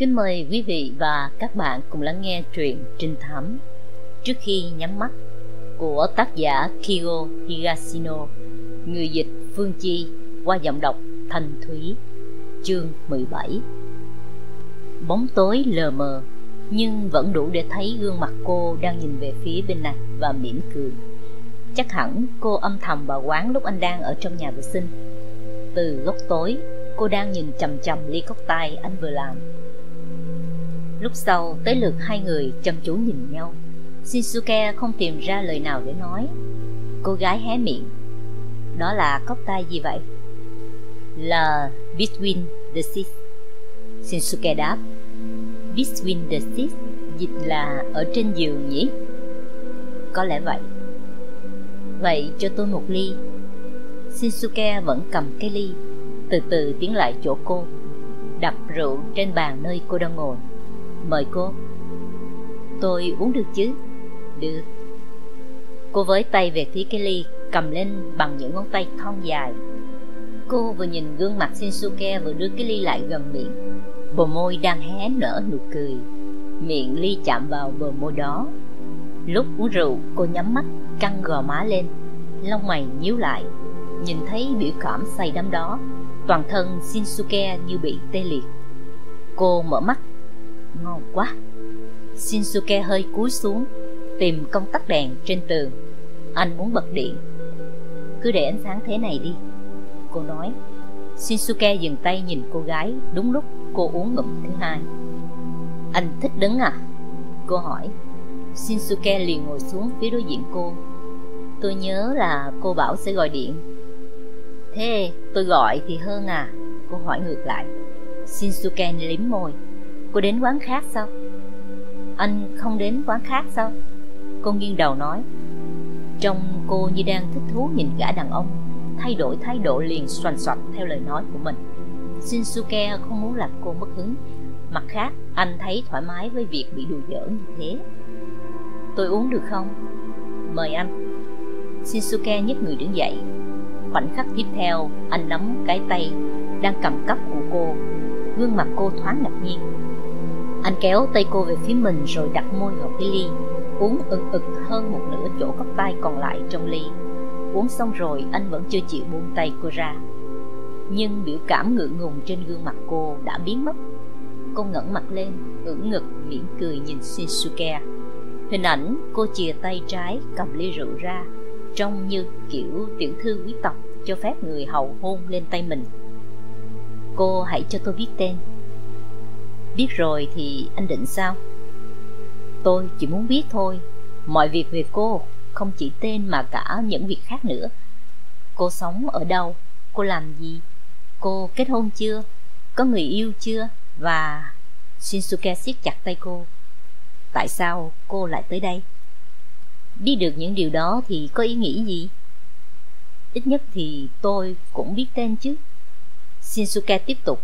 Kính mời quý vị và các bạn cùng lắng nghe truyện trinh thám. Trước khi nhắm mắt của tác giả Kigo Higashino Người dịch Phương Chi qua giọng đọc Thanh Thúy Chương 17 Bóng tối lờ mờ nhưng vẫn đủ để thấy gương mặt cô đang nhìn về phía bên này và mỉm cười. Chắc hẳn cô âm thầm vào quán lúc anh đang ở trong nhà vệ sinh. Từ góc tối, cô đang nhìn chầm chầm ly cốc tay anh vừa làm. Lúc sau, tới lượt hai người chăm chú nhìn nhau. Shinsuke không tìm ra lời nào để nói. Cô gái hé miệng. Đó là cốc tay gì vậy? Là Between the Seas. Shinsuke đáp. Between the Seas, dịch là ở trên giường nhỉ? Có lẽ vậy. Vậy cho tôi một ly. Shinsuke vẫn cầm cái ly. Từ từ tiến lại chỗ cô. Đặt rượu trên bàn nơi cô đang ngồi. Mời cô. Tôi uống được chứ? Được. Cô với tay về phía cái ly Cầm lên bằng những ngón tay thon dài. Cô vừa nhìn gương mặt Shinsuke vừa đưa cái ly lại gần miệng. Bờ môi đang hé nở nụ cười. Miệng ly chạm vào bờ môi đó. Lúc uống rượu, cô nhắm mắt, căng gò má lên. Lông mày nhíu lại. Nhìn thấy biểu cảm say đắm đó, Toàn thân Shinsuke như bị tê liệt. Cô mở mắt Ngon quá. Shinsuke hơi cúi xuống, Tìm công tắc đèn trên tường. Anh muốn bật điện. Cứ để ánh sáng thế này đi, Cô nói. Shinsuke dừng tay nhìn cô gái Đúng lúc cô uống ngụm thứ hai. Anh thích đứng à? Cô hỏi. Shinsuke liền ngồi xuống phía đối diện cô. Tôi nhớ là cô bảo sẽ gọi điện. Thế tôi gọi thì hơn à? Cô hỏi ngược lại. Shinsuke liếm môi. Cô đến quán khác sao? Anh không đến quán khác sao? Cô nghiêng đầu nói. Trông cô như đang thích thú nhìn gã đàn ông Thay đổi thái độ liền xoành xoạch theo lời nói của mình. Shinsuke không muốn làm cô mất hứng. Mặt khác, anh thấy thoải mái với việc bị đùa giỡn như thế. Tôi uống được không? Mời anh. Shinsuke nhấc người đứng dậy. Khoảnh khắc tiếp theo, anh nắm cái tay đang cầm cốc của cô. Gương mặt cô thoáng ngạc nhiên. Anh kéo tay cô về phía mình rồi đặt môi vào cái ly Uống ực ực hơn một nửa chỗ cốc tay còn lại trong ly. Uống xong rồi anh vẫn chưa chịu buông tay cô ra. Nhưng biểu cảm ngượng ngùng trên gương mặt cô đã biến mất. Cô ngẩng mặt lên, ưỡn ngực, mỉm cười nhìn Shinsuke. Hình ảnh cô chìa tay trái cầm ly rượu ra Trông như kiểu tiểu thư quý tộc cho phép người hầu hôn lên tay mình. Cô hãy cho tôi biết tên. Biết rồi thì anh định sao? Tôi chỉ muốn biết thôi Mọi việc về cô Không chỉ tên mà cả những việc khác nữa Cô sống ở đâu? Cô làm gì? Cô kết hôn chưa? Có người yêu chưa? Và... Shinsuke siết chặt tay cô Tại sao cô lại tới đây? Biết được những điều đó thì có ý nghĩ gì? Ít nhất thì tôi cũng biết tên chứ Shinsuke tiếp tục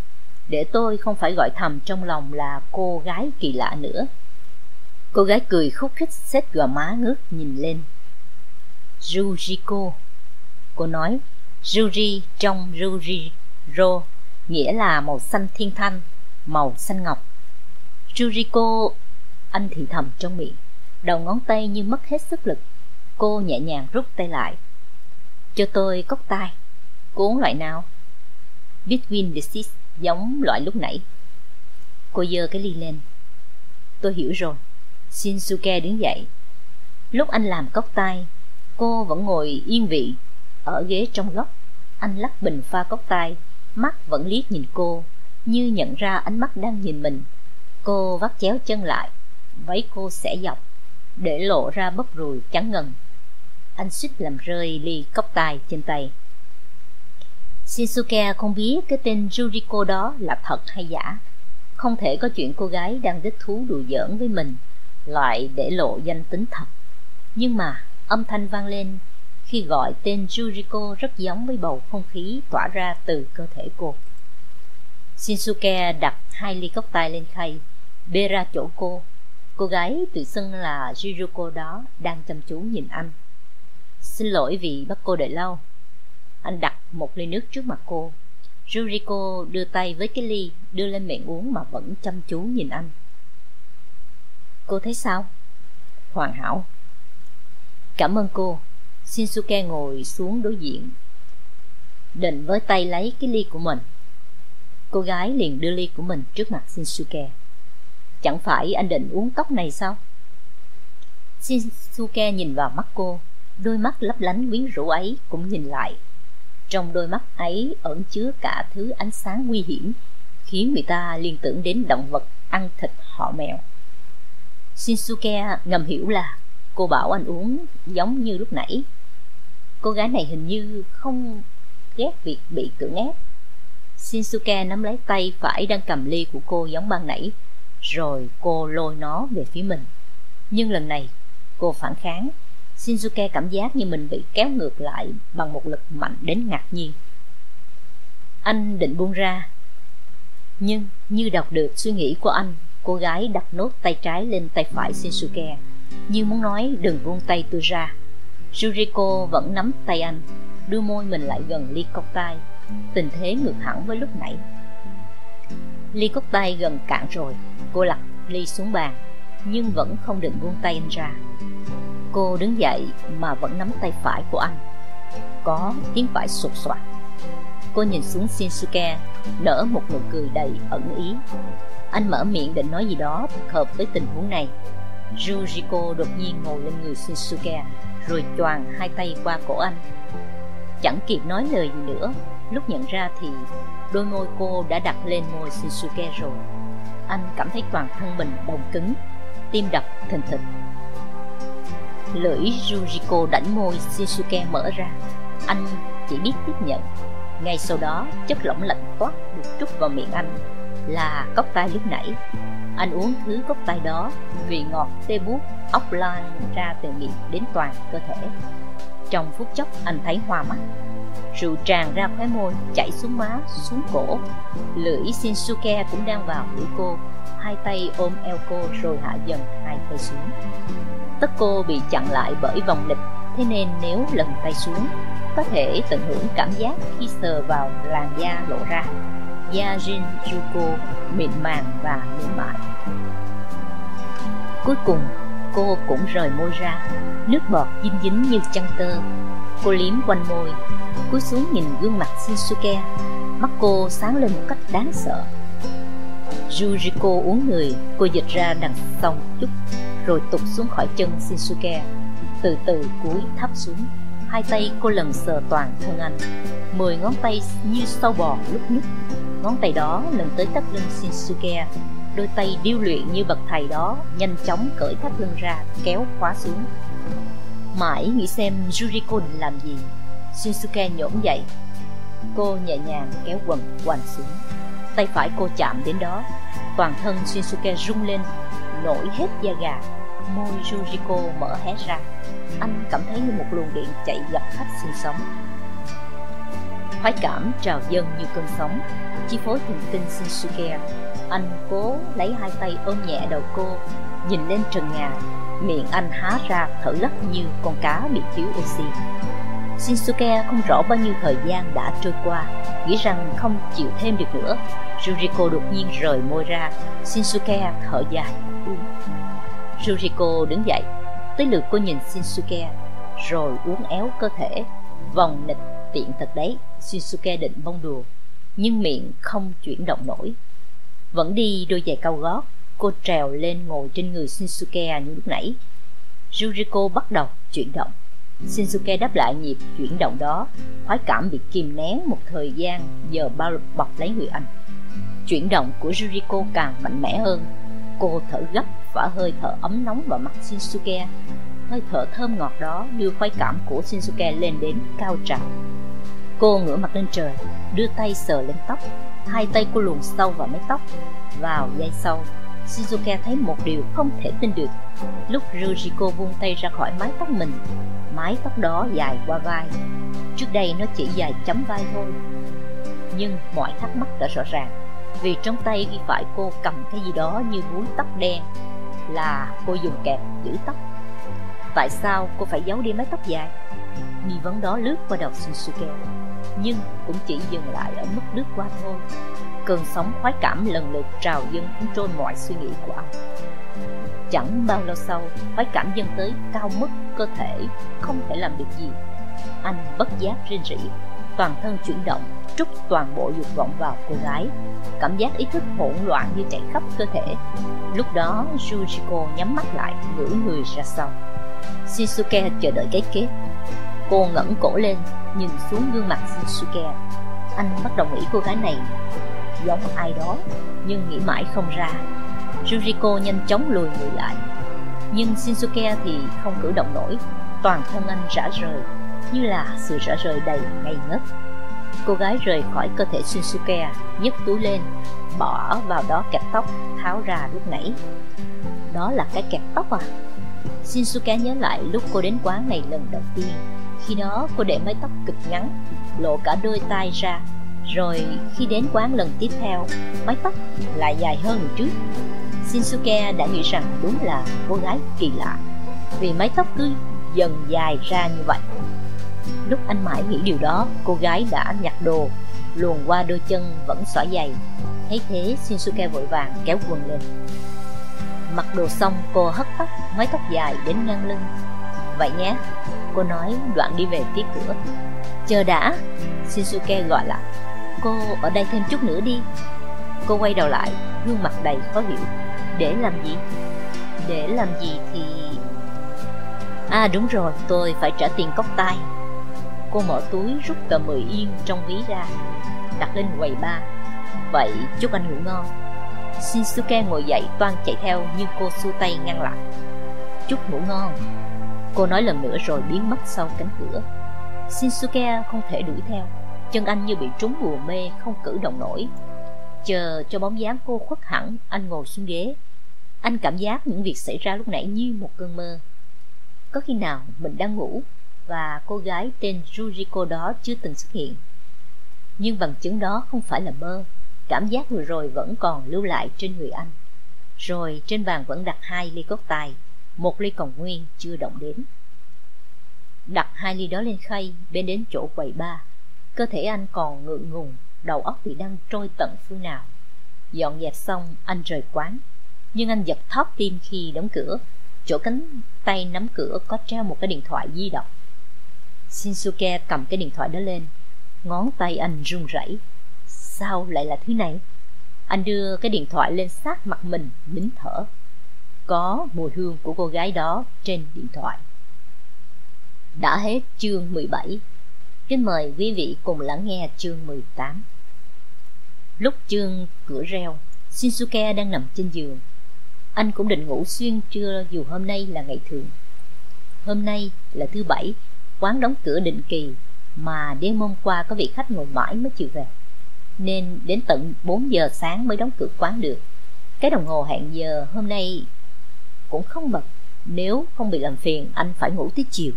để tôi không phải gọi thầm trong lòng là cô gái kỳ lạ nữa. Cô gái cười khúc khích xếp gò má ngước nhìn lên. Rujiko, Cô nói Ruri trong Ruriro Nghĩa là màu xanh thiên thanh, Màu xanh ngọc. Ruriko Anh thì thầm trong miệng, Đầu ngón tay như mất hết sức lực. Cô nhẹ nhàng rút tay lại. Cho tôi cốc tay cuốn loại nào? Between the seas. Giống loại lúc nãy. Cô dơ cái ly lên. Tôi hiểu rồi. Shinsuke đứng dậy. Lúc anh làm cốc tay Cô vẫn ngồi yên vị Ở ghế trong góc. Anh lắc bình pha cốc tay Mắt vẫn liếc nhìn cô, Như nhận ra ánh mắt đang nhìn mình. Cô vắt chéo chân lại, Váy cô sẽ dọc, Để lộ ra bắp rùi trắng ngần. Anh suýt làm rơi ly cốc tay trên tay. Shinsuke không biết cái tên Yuriko đó là thật hay giả. Không thể có chuyện cô gái đang đích thú đùa giỡn với mình, Lại để lộ danh tính thật. Nhưng mà âm thanh vang lên Khi gọi tên Yuriko rất giống với bầu không khí tỏa ra từ cơ thể cô. Shinsuke đặt hai ly cốc tay lên khay, Bê ra chỗ cô. Cô gái tự xưng là Yuriko đó đang chăm chú nhìn anh. Xin lỗi vì bắt cô đợi lâu anh đặt một ly nước trước mặt cô Juriko đưa tay với cái ly đưa lên miệng uống mà vẫn chăm chú nhìn anh. Cô thấy sao? Hoàn hảo. Cảm ơn cô. Shinsuke ngồi xuống đối diện. Định với tay lấy cái ly của mình. Cô gái liền đưa ly của mình trước mặt Shinsuke. Chẳng phải anh định uống cốc này sao? Shinsuke nhìn vào mắt cô, đôi mắt lấp lánh quyến rũ ấy cũng nhìn lại. Trong đôi mắt ấy ẩn chứa cả thứ ánh sáng nguy hiểm, khiến người ta liên tưởng đến động vật ăn thịt họ mèo. Shinsuke ngầm hiểu là cô bảo anh uống giống như lúc nãy. Cô gái này hình như không ghét việc bị cưỡng ép. Shinsuke nắm lấy tay phải đang cầm ly của cô giống ban nãy, rồi cô lôi nó về phía mình. Nhưng lần này, cô phản kháng. Shinsuke cảm giác như mình bị kéo ngược lại bằng một lực mạnh đến ngạc nhiên. Anh định buông ra, nhưng như đọc được suy nghĩ của anh, cô gái đặt nốt tay trái lên tay phải Shinsuke, như muốn nói đừng buông tay tôi ra. Juriko vẫn nắm tay anh, đưa môi mình lại gần ly cốc tay, tình thế ngược hẳn với lúc nãy. Ly cốc tay gần cạn rồi, cô lật ly xuống bàn, nhưng vẫn không định buông tay anh ra. Cô đứng dậy mà vẫn nắm tay phải của anh. Có tiếng phải sụt soạt. Cô nhìn xuống Shinsuke, nở một nụ cười đầy ẩn ý. Anh mở miệng định nói gì đó hợp với tình huống này. Yuriko đột nhiên ngồi lên người Shinsuke, rồi choàng hai tay qua cổ anh. Chẳng kịp nói lời gì nữa, lúc nhận ra thì đôi môi cô đã đặt lên môi Shinsuke rồi. Anh cảm thấy toàn thân mình đồng cứng, tim đập thình thịch. Lưỡi Ruriko đảnh môi Shinsuke mở ra, anh chỉ biết tiếp nhận. Ngay sau đó, chất lỏng lạnh toát được trút vào miệng anh là cốc tai lúc nãy. Anh uống thứ cốc tai đó, vị ngọt tê bút, ốc lan ra từ miệng đến toàn cơ thể. Trong phút chốc anh thấy hoa mắt Rượu tràn ra khóe môi, chảy xuống má, xuống cổ Lưỡi Shinsuke cũng đang vào lưỡi cô Hai tay ôm eo cô rồi hạ dần hai tay xuống. Tất cô bị chặn lại bởi vòng lịch Thế nên nếu lần tay xuống, Có thể tận hưởng cảm giác khi sờ vào làn da lộ ra. Da Jinjuko mịn màng và mềm mại. Cuối cùng, cô cũng rời môi ra, Nước bọt dính dính như chăn tơ. Cô liếm quanh môi, Cúi xuống nhìn gương mặt Shinsuke. Mắt cô sáng lên một cách đáng sợ. Yuriko uống người, Cô dịch ra đằng sau chút, Rồi tụt xuống khỏi chân Shinsuke. Từ từ cúi thấp xuống, Hai tay cô lần sờ toàn thân anh. Mười ngón tay như sâu bò lúc nhúc, Ngón tay đó lần tới tắt lưng Shinsuke. Đôi tay điêu luyện như bậc thầy đó Nhanh chóng cởi thắt lưng ra, Kéo khóa xuống. Mãi nghĩ xem Yuriko định làm gì, Shinsuke nhổm dậy. Cô nhẹ nhàng kéo quần quanh xuống. Tay phải cô chạm đến đó. Toàn thân Shinsuke rung lên, Nổi hết da gà. Môi Yuriko mở hé ra. Anh cảm thấy như một luồng điện chạy dọc khắp xương sống Khoái cảm trào dâng như cơn sóng. Chi phối thần kinh Shinsuke. Anh cố lấy hai tay ôm nhẹ đầu cô, Nhìn lên trần nhà. Miệng anh há ra thở lấp như con cá bị thiếu oxy. Shinsuke không rõ bao nhiêu thời gian đã trôi qua, Nghĩ rằng không chịu thêm được nữa. Juriko đột nhiên rời môi ra. Shinsuke thở dài. Uhm. Juriko đứng dậy. Tới lượt cô nhìn Shinsuke, Rồi uốn éo cơ thể. Vòng nịch tiện thật đấy, Shinsuke định bông đùa, Nhưng miệng không chuyển động nổi. Vẫn đi đôi giày cao gót, Cô trèo lên ngồi trên người Shinsuke như lúc nãy. Juriko bắt đầu chuyển động. Shinsuke đáp lại nhịp chuyển động đó. Khoái cảm bị kìm nén một thời gian Giờ bao bọc lấy người anh. Chuyển động của Juriko càng mạnh mẽ hơn. Cô thở gấp và hơi thở ấm nóng vào mặt Shinsuke. Hơi thở thơm ngọt đó đưa khoái cảm của Shinsuke lên đến cao trào. Cô ngửa mặt lên trời, đưa tay sờ lên tóc. Hai tay cô luồn sâu vào mái tóc. Vào dây sau Shizuka thấy một điều không thể tin được. Lúc Ruriko vung tay ra khỏi mái tóc mình, Mái tóc đó dài qua vai. Trước đây nó chỉ dài chấm vai thôi. Nhưng mọi thắc mắc đã rõ ràng, Vì trong tay khi phải cô cầm cái gì đó như búi tóc đen Là cô dùng kẹp giữ tóc. Tại sao cô phải giấu đi mái tóc dài? Nghi vấn đó lướt qua đầu Shinsuke, nhưng cũng chỉ dừng lại ở mức lướt qua thôi. Cơn sóng khoái cảm lần lượt trào dâng cuốn trôi mọi suy nghĩ của anh chẳng bao lâu sau phải cảm dâng tới cao mức cơ thể, không thể làm được gì. Anh bất giác rên rỉ, toàn thân chuyển động, trút toàn bộ dục vọng vào cô gái. Cảm giác ý thức hỗn loạn như chạy khắp cơ thể. Lúc đó Yujiko nhắm mắt lại, ngửi người ra sau. Shinsuke chờ đợi cái kết. Cô ngẩng cổ lên, nhìn xuống gương mặt Shinsuke. Anh bắt đầu nghĩ cô gái này giống ai đó, nhưng nghĩ mãi không ra. Yuriko nhanh chóng lùi người lại. Nhưng Shinsuke thì không cử động nổi. Toàn thân anh rã rời, như là sự rã rời đầy ngây ngất. Cô gái rời khỏi cơ thể Shinsuke, nhấc túi lên, bỏ vào đó kẹp tóc, tháo ra lúc nãy. Đó là cái kẹp tóc à? Shinsuke nhớ lại lúc cô đến quán này lần đầu tiên. Khi đó cô để mái tóc cực ngắn, lộ cả đôi tay ra rồi khi đến quán lần tiếp theo, mái tóc lại dài hơn trước Shinsuke đã nghĩ rằng đúng là cô gái kỳ lạ, vì mái tóc cứ dần dài ra như vậy. Lúc anh mãi nghĩ điều đó, cô gái đã nhặt đồ, luồn qua đôi chân vẫn xõa giày thấy thế, Shinsuke vội vàng kéo quần lên. Mặc đồ xong, cô hất tóc, mái tóc dài đến ngang lưng. Vậy nhé, cô nói đoạn đi về phía cửa. Chờ đã, Shinsuke gọi lại cô ở đây thêm chút nữa đi. Cô quay đầu lại, gương mặt đầy khó hiểu. Để làm gì? Để làm gì thì à đúng rồi, tôi phải trả tiền cốc tay cô mở túi rút tờ 10 yên trong ví ra, đặt lên quầy ba. Vậy, chúc anh ngủ ngon. Shinsuke ngồi dậy toan chạy theo nhưng cô xua tay ngăn lại. Chúc ngủ ngon. Cô nói lần nữa rồi biến mất sau cánh cửa. Shinsuke không thể đuổi theo chân anh như bị trúng bùa mê, không cử động nổi. Chờ cho bóng dáng cô khuất hẳn, anh ngồi xuống ghế. Anh cảm giác những việc xảy ra lúc nãy như một cơn mơ. Có khi nào mình đang ngủ và cô gái tên Ruriko đó chưa từng xuất hiện? Nhưng bằng chứng đó không phải là mơ, cảm giác vừa rồi vẫn còn lưu lại trên người anh. Rồi trên bàn vẫn đặt hai ly cốc tài, một ly còn nguyên chưa động đến. Đặt hai ly đó lên khay, bên đến chỗ quầy ba cơ thể anh còn ngượng ngùng, đầu óc bị đang trôi tận phương nào. Dọn dẹp xong, anh rời quán. Nhưng anh giật thót tim khi đóng cửa. Chỗ cánh tay nắm cửa có treo một cái điện thoại di động. Shinsuke cầm cái điện thoại đó lên. Ngón tay anh run rẩy. Sao lại là thứ này? Anh đưa cái điện thoại lên sát mặt mình, nín thở. Có mùi hương của cô gái đó trên điện thoại. Đã hết chương 17 Kính mời quý vị cùng lắng nghe chương 18 Lúc chương cửa reo, Shinsuke đang nằm trên giường. Anh cũng định ngủ xuyên trưa dù hôm nay là ngày thường. Hôm nay là thứ bảy, Quán đóng cửa định kỳ, Mà đêm hôm qua có vị khách ngồi mãi mới chịu về. Nên đến tận 4 giờ sáng mới đóng cửa quán được. Cái đồng hồ hẹn giờ hôm nay cũng không bật Nếu không bị làm phiền, anh phải ngủ tới chiều.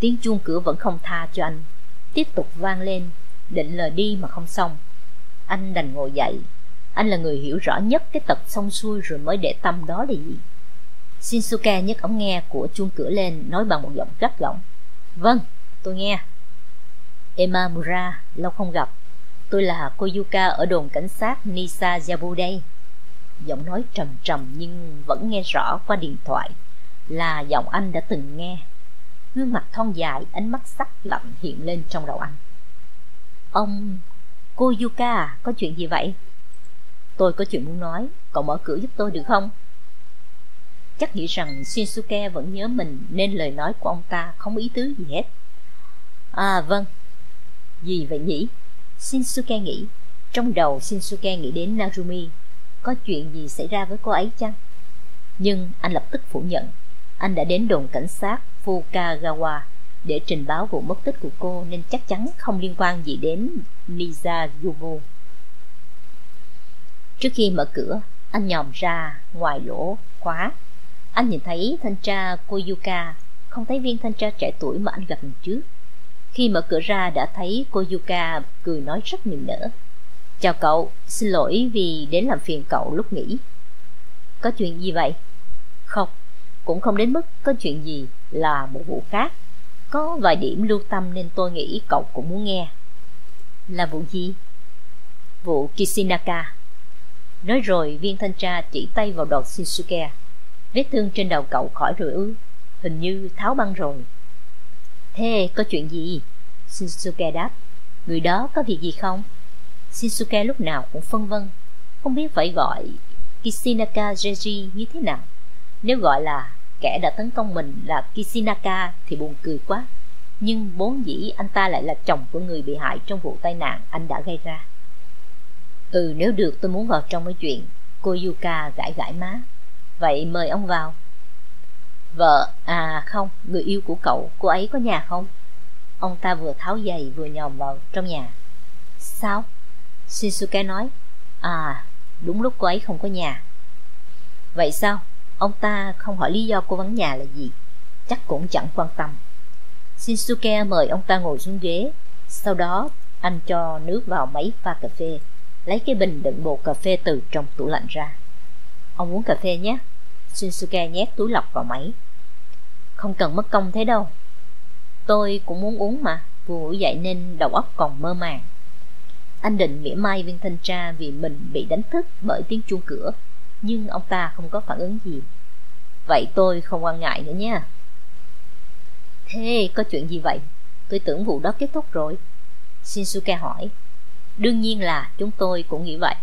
Tiếng chuông cửa vẫn không tha cho anh. Tiếp tục vang lên Định lời đi mà không xong. Anh đành ngồi dậy. Anh là người hiểu rõ nhất cái tật xong xuôi rồi mới để tâm đó là gì Shinsuke nhấc ống nghe của chuông cửa lên Nói bằng một giọng gắt gỏng. Vâng, tôi nghe. Emamura lâu không gặp. Tôi là Koyuka ở đồn cảnh sát Nisa Yabu đây. Giọng nói trầm trầm nhưng vẫn nghe rõ qua điện thoại Là giọng anh đã từng nghe gương mặt thon dài, ánh mắt sắc lạnh hiện lên trong đầu anh. Ông cô yuka có chuyện gì vậy? Tôi có chuyện muốn nói, cậu mở cửa giúp tôi được không? Chắc nghĩ rằng shinsuke vẫn nhớ mình nên lời nói của ông ta không ý tứ gì hết. À vâng. Gì vậy nhỉ? Shinsuke nghĩ. Trong đầu shinsuke nghĩ đến narumi. Có chuyện gì xảy ra với cô ấy chăng? Nhưng anh lập tức phủ nhận. Anh đã đến đồn cảnh sát Fukagawa để trình báo vụ mất tích của cô nên chắc chắn không liên quan gì đến Niza Yugo. Trước khi mở cửa, anh nhòm ra ngoài lỗ khóa. Anh nhìn thấy thanh tra Koyuka, không thấy viên thanh tra trẻ tuổi mà anh gặp lần trước. Khi mở cửa ra đã thấy Koyuka cười nói rất niềm nở. Chào cậu, xin lỗi vì đến làm phiền cậu lúc nghỉ. Có chuyện gì vậy? Không, cũng không đến mức có chuyện gì là một vụ khác có vài điểm lưu tâm nên tôi nghĩ cậu cũng muốn nghe Là vụ gì? Vụ Kishinaka. Nói rồi viên thanh tra chỉ tay vào đầu Shinsuke. Vết thương trên đầu cậu khỏi rồi ư? Hình như tháo băng rồi. Thế có chuyện gì? Shinsuke đáp. Người đó có việc gì không? Shinsuke lúc nào cũng phân vân, không biết phải gọi Kishinaka Jeji như thế nào. Nếu gọi là kẻ đã tấn công mình là Kishinaka thì buồn cười quá. Nhưng bốn dĩ anh ta lại là chồng của người bị hại trong vụ tai nạn anh đã gây ra. Ừ nếu được tôi muốn vào trong cái chuyện Cô Yuka gãi gãi má Vậy mời ông vào Vợ, à không, người yêu của cậu, cô ấy có nhà không? Ông ta vừa tháo giày vừa nhòm vào trong nhà Sao? Shinsuke nói À, đúng lúc cô ấy không có nhà Vậy sao? Ông ta không hỏi lý do cô vắng nhà là gì, Chắc cũng chẳng quan tâm. Shinsuke mời ông ta ngồi xuống ghế, Sau đó anh cho nước vào máy pha cà phê, Lấy cái bình đựng bột cà phê từ trong tủ lạnh ra. Ông uống cà phê nhé. Shinsuke nhét túi lọc vào máy. Không cần mất công thế đâu. Tôi cũng muốn uống mà, Vừa ngủ dậy nên đầu óc còn mơ màng. Anh định mỉa mai viên thanh tra Vì mình bị đánh thức bởi tiếng chuông cửa. Nhưng ông ta không có phản ứng gì. Vậy tôi không quan ngại nữa nha. Thế có chuyện gì vậy? Tôi tưởng vụ đó kết thúc rồi. Shinsuke hỏi. Đương nhiên là chúng tôi cũng nghĩ vậy.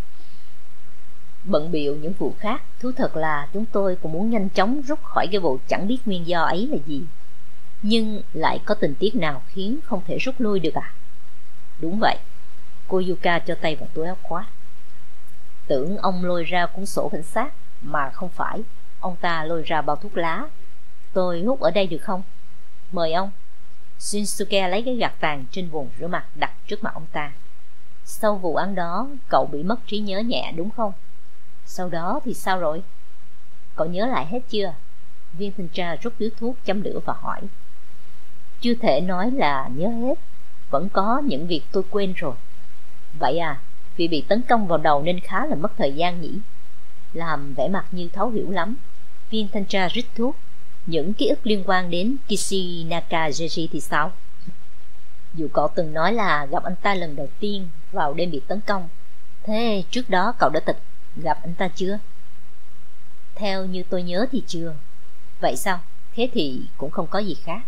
Bận biệu những vụ khác, Thú thật là chúng tôi cũng muốn nhanh chóng rút khỏi cái vụ chẳng biết nguyên do ấy là gì. Nhưng lại có tình tiết nào khiến không thể rút lui được à? Đúng vậy. Cô Yuka cho tay vào túi áo khoác. Tưởng ông lôi ra cuốn sổ cảnh sát, Mà không phải Ông ta lôi ra bao thuốc lá Tôi hút ở đây được không? Mời ông Shinsuke lấy cái gạt tàn trên vùng rửa mặt đặt trước mặt ông ta Sau vụ án đó, Cậu bị mất trí nhớ nhẹ, đúng không? Sau đó thì sao rồi? Cậu nhớ lại hết chưa? Viên thanh tra rút điếu thuốc châm lửa và hỏi Chưa thể nói là nhớ hết Vẫn có những việc tôi quên rồi Vậy à vì bị tấn công vào đầu nên khá là mất thời gian nhỉ Làm vẻ mặt như thấu hiểu lắm Viên thanh tra rít thuốc Những ký ức liên quan đến Kishi Nakajeji thì sao? Dù cậu từng nói là gặp anh ta lần đầu tiên vào đêm bị tấn công, Thế trước đó cậu đã tịch gặp anh ta chưa? Theo như tôi nhớ thì chưa Vậy sao? Thế thì cũng không có gì khác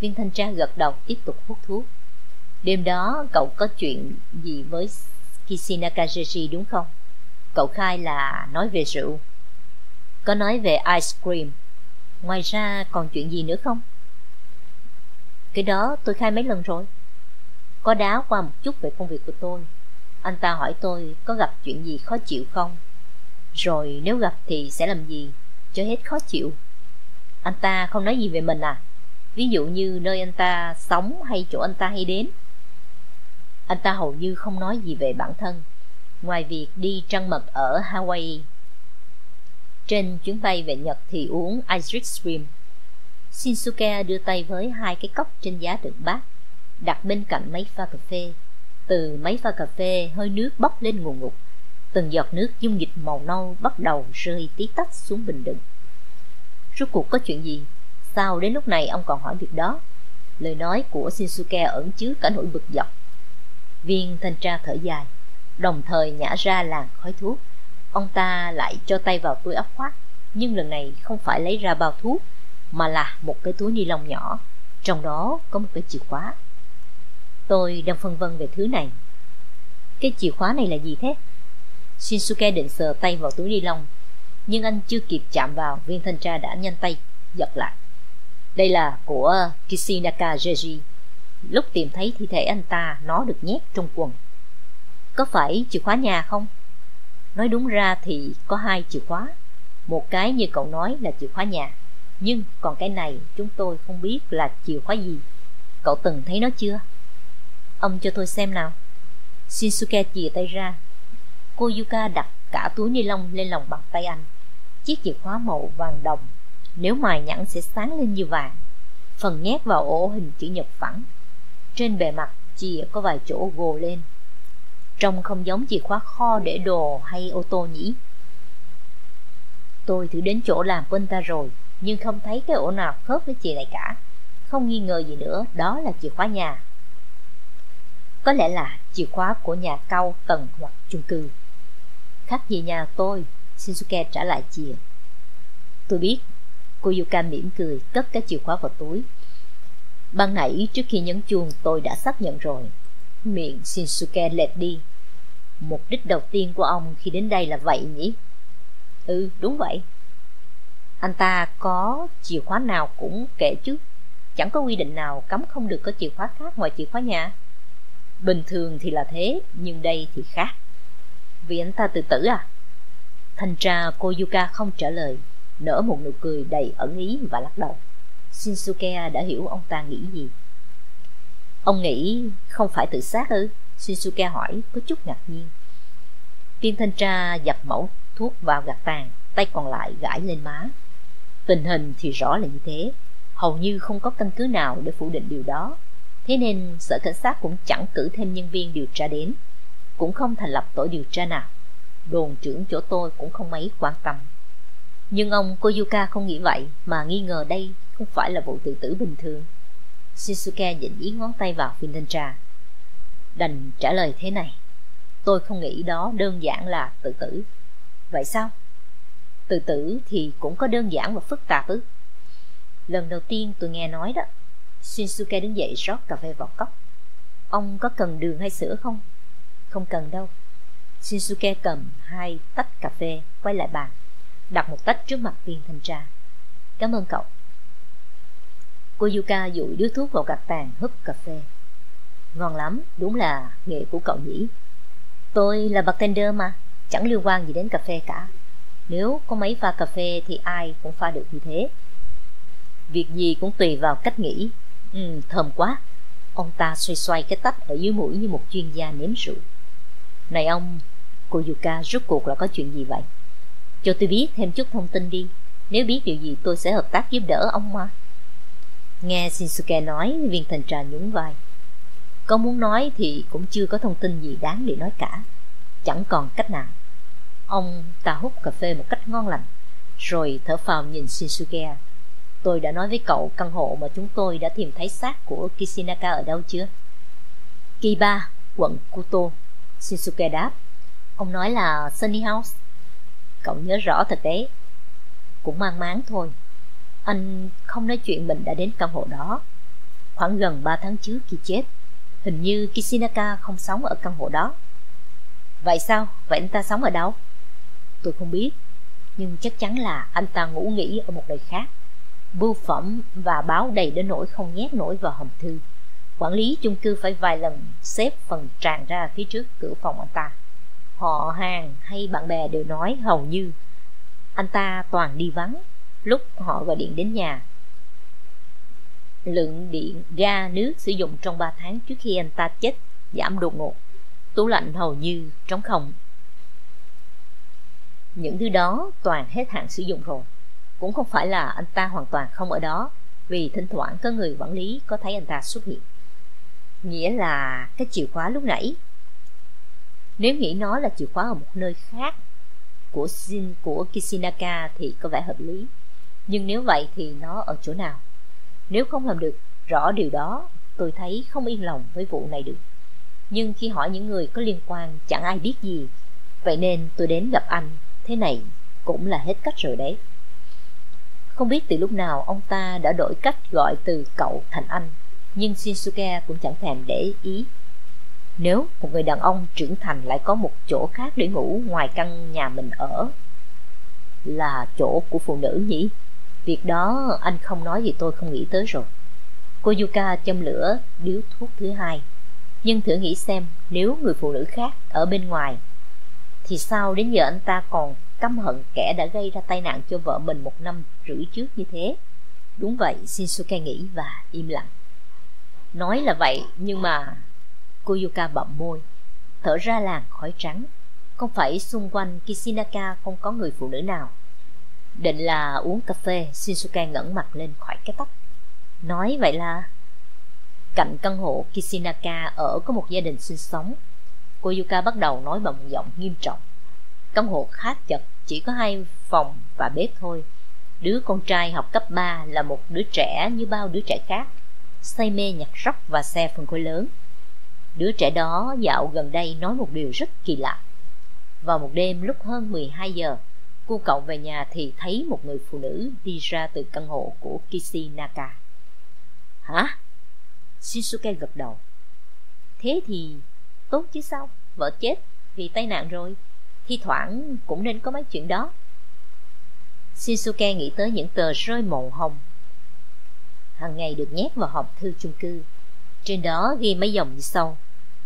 Viên thanh tra gật đầu tiếp tục hút thuốc Đêm đó cậu có chuyện gì với Kishinakajeji đúng không? Cậu khai là nói về rượu. Có nói về ice cream. Ngoài ra còn chuyện gì nữa không? Cái đó tôi khai mấy lần rồi. Có đá qua một chút về công việc của tôi. Anh ta hỏi tôi có gặp chuyện gì khó chịu không? Rồi nếu gặp thì sẽ làm gì? Cho hết khó chịu. Anh ta không nói gì về mình à? Ví dụ như nơi anh ta sống hay chỗ anh ta hay đến. Anh ta hầu như không nói gì về bản thân, Ngoài việc đi trăng mật ở Hawaii Trên chuyến bay về Nhật thì uống ice cream Shinsuke đưa tay với hai cái cốc trên giá đựng bát, Đặt bên cạnh máy pha cà phê Từ máy pha cà phê, hơi nước bốc lên nguồn ngục Từng giọt nước dung dịch màu nâu bắt đầu rơi tí tách xuống bình đựng. Rốt cuộc có chuyện gì? Sao đến lúc này ông còn hỏi việc đó? Lời nói của Shinsuke ẩn chứa cả nỗi bực dọc. Viên thanh tra thở dài, đồng thời nhả ra làn khói thuốc. Ông ta lại cho tay vào túi áo khoác, nhưng lần này không phải lấy ra bao thuốc, mà là một cái túi ni lông nhỏ, trong đó có một cái chìa khóa. Tôi đang phân vân về thứ này. Cái chìa khóa này là gì thế? Shinsuke định sờ tay vào túi ni lông Nhưng anh chưa kịp chạm vào Viên thanh tra đã nhanh tay giật lại Đây là của Kishinaka Jeji Lúc tìm thấy thi thể anh ta, Nó được nhét trong quần. Có phải chìa khóa nhà không? Nói đúng ra thì có hai chìa khóa. Một cái như cậu nói là chìa khóa nhà. Nhưng còn cái này chúng tôi không biết là chìa khóa gì. Cậu từng thấy nó chưa? Ông cho tôi xem nào. Shinsuke chìa tay ra. Cô Yuka đặt cả túi ni lông lên lòng bàn tay anh. Chiếc chìa khóa màu vàng đồng. Nếu mài nhẵn sẽ sáng lên như vàng. Phần nhét vào ổ hình chữ nhật phẳng. Trên bề mặt chỉ có vài chỗ gồ lên. Trông không giống chìa khóa kho để đồ hay ô tô nhỉ? Tôi thử đến chỗ làm của anh ta rồi, Nhưng không thấy cái ổ nào khớp với chìa này cả. Không nghi ngờ gì nữa, Đó là chìa khóa nhà. Có lẽ là chìa khóa của nhà cao tầng hoặc chung cư. Khác gì nhà tôi, Shinsuke trả lại chìa. Tôi biết, Cô Yuka mỉm cười cất cái chìa khóa vào túi. Ban nãy trước khi nhấn chuông tôi đã xác nhận rồi. Miệng Shinsuke lệch đi. Mục đích đầu tiên của ông khi đến đây là vậy nhỉ? Ừ, đúng vậy. Anh ta có chìa khóa nào cũng kể chứ. Chẳng có quy định nào cấm không được có chìa khóa khác ngoài chìa khóa nhà. Bình thường thì là thế, nhưng đây thì khác. Vì anh ta tự tử à? Thanh tra cô Yuka không trả lời Nở một nụ cười đầy ẩn ý và lắc đầu. Shinsuke đã hiểu ông ta nghĩ gì. Ông nghĩ không phải tự sát ư? Shinsuke hỏi, có chút ngạc nhiên. Tiên thanh tra dập mẫu thuốc vào gạt tàn, Tay còn lại gãi lên má. Tình hình thì rõ là như thế. Hầu như không có căn cứ nào để phủ định điều đó. Thế nên sở cảnh sát cũng chẳng cử thêm nhân viên điều tra đến. Cũng không thành lập tổ điều tra nào. Đồn trưởng chỗ tôi cũng không mấy quan tâm. Nhưng ông Koyuka không nghĩ vậy, Mà nghi ngờ đây không phải là vụ tự tử bình thường. Shizuke định ý ngón tay vào viên thanh tra Đành trả lời thế này. Tôi không nghĩ đó đơn giản là tự tử. Vậy sao? Tự tử thì cũng có đơn giản và phức tạp ư? Lần đầu tiên tôi nghe nói đó, Shinsuke đứng dậy rót cà phê vào cốc. Ông có cần đường hay sữa không? Không cần đâu. Shinsuke cầm hai tách cà phê Quay lại bàn, Đặt một tách trước mặt viên thanh tra. Cảm ơn cậu. Cô Yuka dụi đứa thuốc vào gạt tàn húp cà phê. Ngon lắm, đúng là nghề của cậu nhỉ. Tôi là bartender mà Chẳng liên quan gì đến cà phê cả. Nếu có mấy pha cà phê thì ai cũng pha được như thế. Việc gì cũng tùy vào cách nghĩ. Ừ, thơm quá. Ông ta xoay xoay cái tách ở dưới mũi như một chuyên gia nếm rượu. Này ông, cô Yuka rốt cuộc là có chuyện gì vậy? Cho tôi biết thêm chút thông tin đi. Nếu biết điều gì tôi sẽ hợp tác giúp đỡ ông mà. Nghe Shinsuke nói, viên thành trà nhún vai Có muốn nói thì cũng chưa có thông tin gì đáng để nói cả Chẳng còn cách nào Ông ta hút cà phê một cách ngon lành Rồi thở phào nhìn Shinsuke Tôi đã nói với cậu căn hộ mà chúng tôi đã tìm thấy xác của Kishinaka ở đâu chưa? Kiba, quận Kuto. Shinsuke đáp. Ông nói là Sunny House. Cậu nhớ rõ thật đấy. Cũng mang máng thôi. Anh không nói chuyện mình đã đến căn hộ đó. Khoảng gần 3 tháng trước khi chết, hình như Kishinaka không sống ở căn hộ đó. Vậy sao? Vậy anh ta sống ở đâu? Tôi không biết, nhưng chắc chắn là anh ta ngủ nghỉ ở một nơi khác bưu phẩm và báo đầy đến nỗi không nhét nổi vào hòm thư. Quản lý chung cư phải vài lần xếp phần tràn ra phía trước cửa phòng anh ta. Họ hàng hay bạn bè đều nói hầu như anh ta toàn đi vắng lúc họ gọi điện đến nhà. Lượng điện, ga, nước sử dụng trong 3 tháng trước khi anh ta chết giảm đột ngột. Tủ lạnh hầu như trống không. Những thứ đó toàn hết hạn sử dụng rồi cũng không phải là anh ta hoàn toàn không ở đó vì thỉnh thoảng có người quản lý có thấy anh ta xuất hiện nghĩa là cái chìa khóa lúc nãy nếu nghĩ nó là chìa khóa ở một nơi khác của Shin của Kishinaka thì có vẻ hợp lý nhưng nếu vậy thì nó ở chỗ nào? Nếu không làm được rõ điều đó, tôi thấy không yên lòng với vụ này được. Nhưng khi hỏi những người có liên quan, chẳng ai biết gì. Vậy nên tôi đến gặp anh. Thế này cũng là hết cách rồi đấy. Không biết từ lúc nào ông ta đã đổi cách gọi từ cậu thành anh. Nhưng Shinsuke cũng chẳng thèm để ý. Nếu một người đàn ông trưởng thành lại có một chỗ khác để ngủ ngoài căn nhà mình ở, Là chỗ của phụ nữ nhỉ? Việc đó anh không nói gì tôi không nghĩ tới rồi Cô Yuka châm lửa điếu thuốc thứ hai Nhưng thử nghĩ xem nếu người phụ nữ khác ở bên ngoài Thì sao đến giờ anh ta còn căm hận kẻ đã gây ra tai nạn cho vợ mình một năm rưỡi trước như thế. Đúng vậy, Shinsuke nghĩ và im lặng. Nói là vậy, nhưng mà... Koyuka bậm môi, thở ra làn khói trắng. Không phải xung quanh Kishinaka không có người phụ nữ nào. Định là uống cà phê, Shinsuke ngẩng mặt lên khỏi cái tách. Nói vậy là... Cạnh căn hộ Kishinaka ở có một gia đình sinh sống. Koyuka bắt đầu nói bằng một giọng nghiêm trọng. Căn hộ khá chật, chỉ có hai phòng và bếp thôi. Đứa con trai học cấp 3 là một đứa trẻ như bao đứa trẻ khác, say mê nhặt rock và xe phân khối lớn. Đứa trẻ đó dạo gần đây nói một điều rất kỳ lạ. Vào một đêm lúc hơn 12 giờ, cô cậu về nhà thì thấy một người phụ nữ đi ra từ căn hộ của Kishinaka. Hả? Shinsuke gật đầu. Thế thì tốt chứ sao? Vợ chết vì tai nạn rồi. Thi thoảng cũng nên có mấy chuyện đó. Shinsuke nghĩ tới những tờ rơi màu hồng hàng ngày được nhét vào hộp thư chung cư. Trên đó ghi mấy dòng như sau.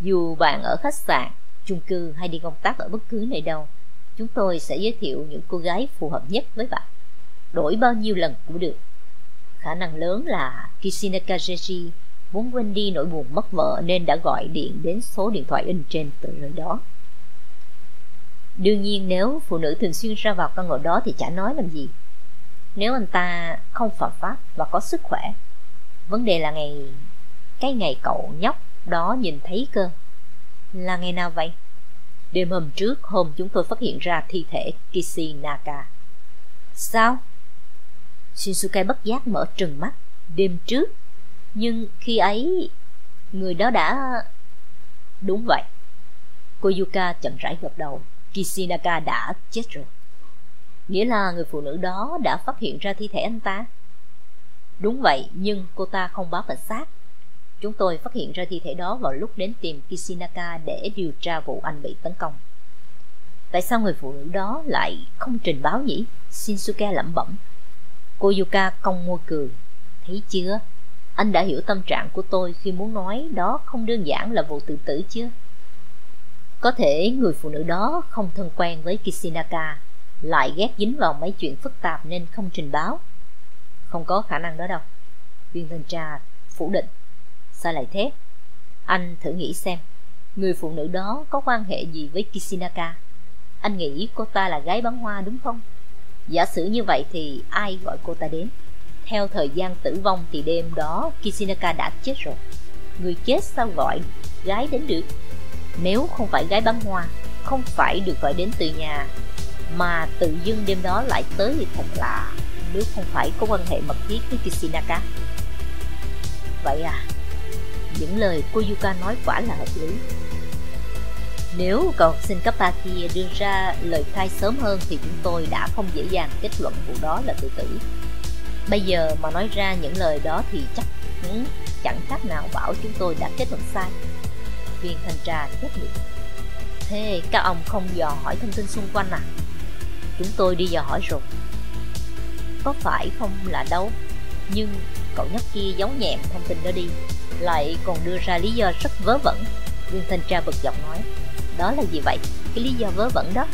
Dù bạn ở khách sạn, chung cư hay đi công tác ở bất cứ nơi đâu, chúng tôi sẽ giới thiệu những cô gái phù hợp nhất với bạn. Đổi bao nhiêu lần cũng được. Khả năng lớn là Kishinaka Jeji muốn quên đi nỗi buồn mất vợ nên đã gọi điện đến số điện thoại in trên tờ rơi đó. Đương nhiên nếu phụ nữ thường xuyên ra vào căn hộ đó thì chả nói làm gì. Nếu anh ta không phạm pháp và có sức khỏe, vấn đề là ngày cái ngày cậu nhóc đó nhìn thấy cơ. Là ngày nào vậy? Đêm hôm trước hôm chúng tôi phát hiện ra thi thể Kishi Naka. Sao? Shinsuke bất giác mở trừng mắt. Đêm trước? Nhưng khi ấy, người đó đã... Đúng vậy. Koyuka chậm rãi gật đầu. Kishinaka đã chết rồi. Nghĩa là người phụ nữ đó đã phát hiện ra thi thể anh ta. Đúng vậy, nhưng cô ta không báo cảnh sát. Chúng tôi phát hiện ra thi thể đó vào lúc đến tìm Kishinaka để điều tra vụ anh bị tấn công. Tại sao người phụ nữ đó lại không trình báo nhỉ? Shinsuke lẩm bẩm. Cô Yuka cong môi cười. Thấy chưa? Anh đã hiểu tâm trạng của tôi khi muốn nói đó không đơn giản là vụ tự tử chưa? Có thể người phụ nữ đó không thân quen với Kishinaka, lại ghét dính vào mấy chuyện phức tạp nên không trình báo. Không có khả năng đó đâu. Viên thanh tra phủ định. Sao lại thế? Anh thử nghĩ xem, người phụ nữ đó có quan hệ gì với Kishinaka? Anh nghĩ cô ta là gái bán hoa đúng không? Giả sử như vậy thì ai gọi cô ta đến? Theo thời gian tử vong thì đêm đó Kishinaka đã chết rồi. Người chết sao gọi gái đến được? Nếu không phải gái bán hoa, không phải được gọi đến từ nhà, mà tự dưng đêm đó lại tới thì thật lạ nếu không phải có quan hệ mật thiết với Kishinaka. Vậy à, những lời cô Yuka nói quả là hợp lý. Nếu cậu học sinh cấp 3 kia đưa ra lời khai sớm hơn thì chúng tôi đã không dễ dàng kết luận vụ đó là tự tử. Bây giờ mà nói ra những lời đó thì chắc ừ, chẳng khác nào bảo chúng tôi đã kết luận sai. Viên thanh tra chất lượng. Thế các ông không dò hỏi thông tin xung quanh à? Chúng tôi đi dò hỏi rồi. Có phải không là đâu, nhưng cậu nhóc kia giấu nhẹm thông tin đó đi, lại còn đưa ra lý do rất vớ vẩn. Viên thanh tra bực giọng nói, đó là gì vậy? Cái lý do vớ vẩn đó.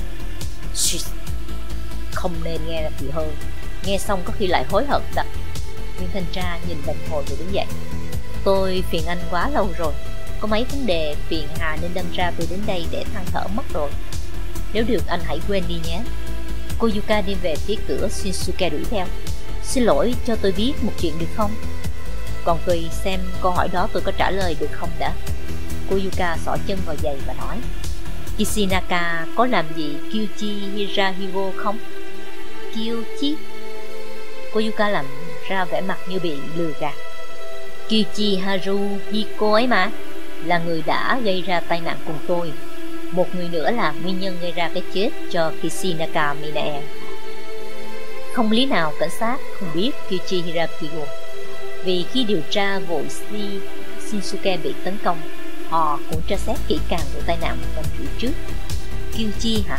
Không nên nghe thì hơn, nghe xong có khi lại hối hận đó. Viên thanh tra nhìn đồng hồ rồi đứng dậy. Tôi phiền anh quá lâu rồi, có mấy vấn đề phiền hà nên đâm ra tôi đến đây để than thở mất rồi. Nếu được anh hãy quên đi nhé. Cô Yuka đi về phía cửa Shinsuke đuổi theo. Xin lỗi cho tôi biết một chuyện được không? Còn tùy xem câu hỏi đó tôi có trả lời được không đã. Cô Yuka xỏ chân vào giày và nói, Kishinaka có làm gì Kyuchi Hirahigo không? Kyuchi? Cô Yuka làm ra vẻ mặt như bị lừa gạt Kyuchi Haruhiko ấy mà, Là người đã gây ra tai nạn cùng tôi Một người nữa là nguyên nhân gây ra cái chết cho Kishinaka Minae Không lý nào cảnh sát không biết Kyuchi Hirahigo vì khi điều tra vụ Shi, Shinsuke bị tấn công, Họ cũng tra xét kỹ càng vụ tai nạn một tuần rưỡi trước Kyuchi hả?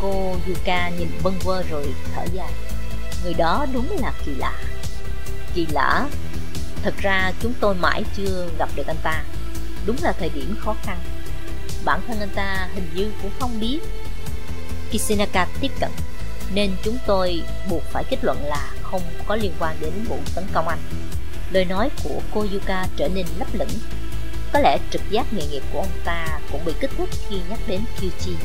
Cô Yuka nhìn bâng quơ rồi thở dài. Người đó đúng là kỳ lạ. Kỳ lạ? Thật ra chúng tôi mãi chưa gặp được anh ta. Đúng là thời điểm khó khăn. Bản thân anh ta hình như cũng không biết Kishinaka tiếp cận, Nên chúng tôi buộc phải kết luận là không có liên quan đến vụ tấn công anh. Lời nói của cô Yuka trở nên lấp lửng. Có lẽ trực giác nghề nghiệp của ông ta cũng bị kích thích khi nhắc đến Kyuchi.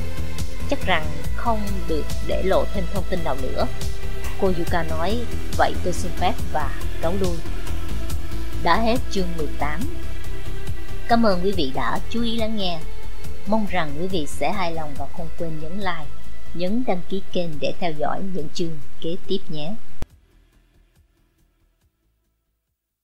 Chắc rằng không được để lộ thêm thông tin nào nữa. Cô Yuka nói, Vậy tôi xin phép và cáo lui Đã hết chương 18 Cảm ơn quý vị đã chú ý lắng nghe. Mong rằng quý vị sẽ hài lòng và không quên nhấn like, Nhấn đăng ký kênh để theo dõi những chương kế tiếp nhé.